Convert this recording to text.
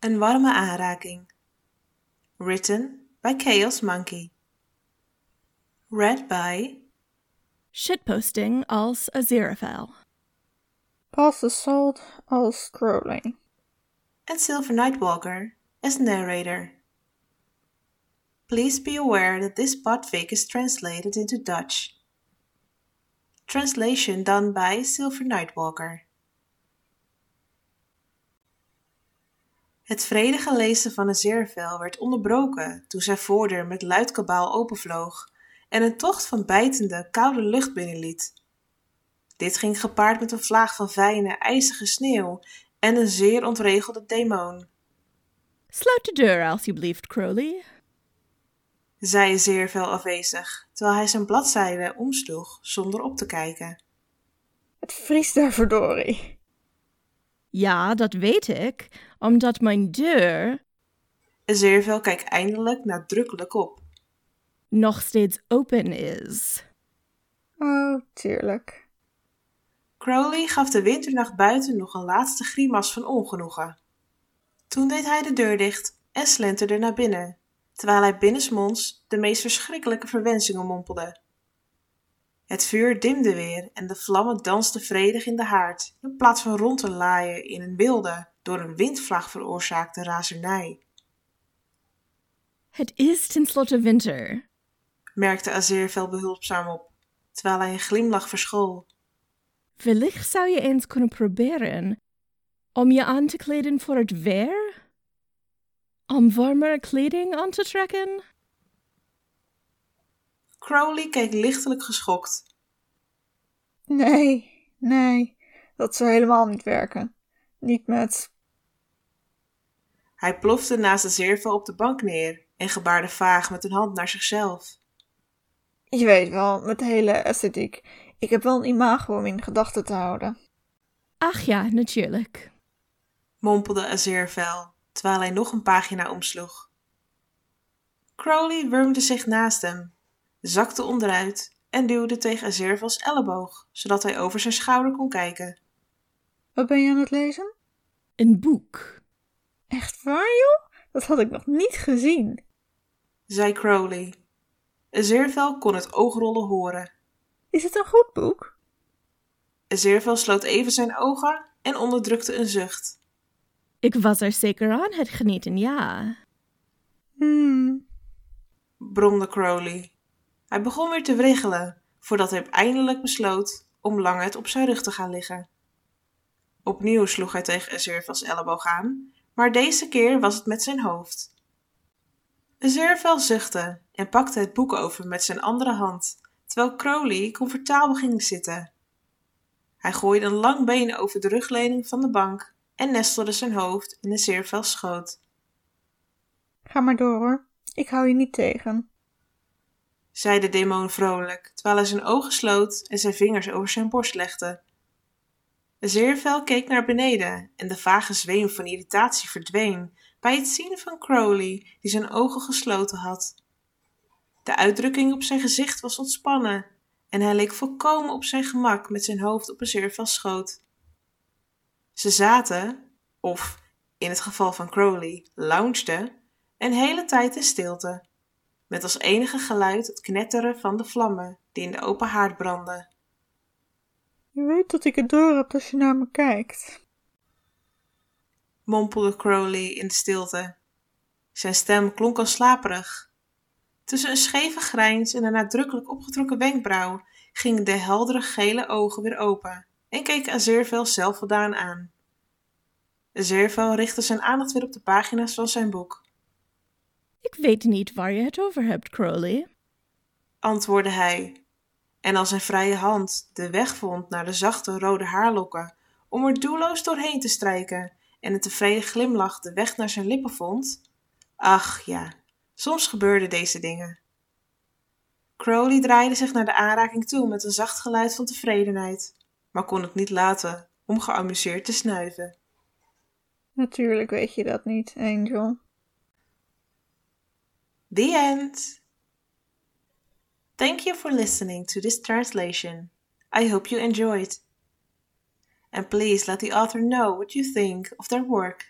Een warme aanraking. Written by Chaos Monkey. Read by Shitposting als Aziraphale. Pass the salt als Crowley. and Silver Nightwalker as narrator. Please be aware that this podfic is translated into Dutch. Translation done by Silver Nightwalker. Het vredige lezen van Aziraphale werd onderbroken toen zijn voordeur met luid kabaal openvloog en een tocht van bijtende, koude lucht binnenliet. Dit ging gepaard met een vlaag van fijne, ijzige sneeuw en een zeer ontregelde demon, Sluit de deur, alsjeblieft, Crowley. zei Zeervel afwezig, terwijl hij zijn bladzijde omsloeg zonder op te kijken. Het vriest daar verdorie. Ja, dat weet ik, omdat mijn deur Zeervel kijkt eindelijk nadrukkelijk op. nog steeds open is. Oh, tuurlijk. Crowley gaf de winternacht buiten nog een laatste grimas van ongenoegen. Toen deed hij de deur dicht en slenterde naar binnen, terwijl hij binnensmonds de meest verschrikkelijke verwensingen mompelde. Het vuur dimde weer en de vlammen dansten vredig in de haard, in plaats van rond te laaien in een wilde, door een windvlaag veroorzaakte razernij, Het is tenslotte winter. merkte Aziraphale behulpzaam op, terwijl hij een glimlach verschool. Wellicht zou je eens kunnen proberen om je aan te kleden voor het weer? Om warmere kleding aan te trekken? Crowley keek lichtelijk geschokt. Nee, nee, dat zou helemaal niet werken. Niet met. Hij plofte naast de op de bank neer en gebaarde vaag met een hand naar zichzelf. Je weet wel, met de hele esthetiek. Ik heb wel een imago om in gedachten te houden. Ach ja, natuurlijk. mompelde Aziraphale, terwijl hij nog een pagina omsloeg. Crowley wurmde zich naast hem, zakte onderuit en duwde tegen Aziraphale's elleboog, zodat hij over zijn schouder kon kijken. Wat ben je aan het lezen? Een boek. Echt waar, joh? Dat had ik nog niet gezien. zei Crowley. Aziraphale kon het oogrollen horen. Is het een goed boek? Aziraphale sloot even zijn ogen en onderdrukte een zucht. Ik was er zeker aan het genieten, ja. Hmm. bromde Crowley. Hij begon weer te wriggelen, voordat hij eindelijk besloot om langer op zijn rug te gaan liggen. Opnieuw sloeg hij tegen Aziraphale's elleboog aan, maar deze keer was het met zijn hoofd. Aziraphale zuchtte en pakte het boek over met zijn andere hand, terwijl Crowley comfortabel ging zitten. Hij gooide een lang been over de rugleuning van de bank en nestelde zijn hoofd in Aziraphale's schoot. Ga maar door hoor. Ik hou je niet tegen. Zei de demon vrolijk, terwijl hij zijn ogen sloot en zijn vingers over zijn borst legde. Zeervel keek naar beneden en de vage zweem van irritatie verdween bij het zien van Crowley, die zijn ogen gesloten had. De uitdrukking op zijn gezicht was ontspannen en hij leek volkomen op zijn gemak met zijn hoofd op Zeervels schoot. Ze zaten, of in het geval van Crowley, loungeden, een hele tijd in stilte met als enige geluid het knetteren van de vlammen die in de open haard brandden. Je weet dat ik het door heb als je naar me kijkt. mompelde Crowley in de stilte. Zijn stem klonk al slaperig. Tussen een scheve grijns en een nadrukkelijk opgetrokken wenkbrauw gingen de heldere gele ogen weer open en keek Aziraphale zelfvoldaan aan. Aziraphale richtte zijn aandacht weer op de pagina's van zijn boek. Ik weet niet waar je het over hebt, Crowley. antwoordde hij, en als zijn vrije hand de weg vond naar de zachte rode haarlokken om er doelloos doorheen te strijken en een tevreden glimlach de weg naar zijn lippen vond, ach ja, soms gebeurden deze dingen. Crowley draaide zich naar de aanraking toe met een zacht geluid van tevredenheid, maar kon het niet laten om geamuseerd te snuiven. Natuurlijk weet je dat niet, Angel. The end. Thank you for listening to this translation. I hope you enjoyed. And please let the author know what you think of their work